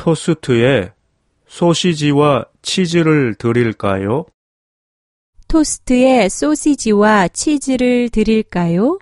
토스트에 소시지와 치즈를 드릴까요? 토스트에 소시지와 치즈를 드릴까요?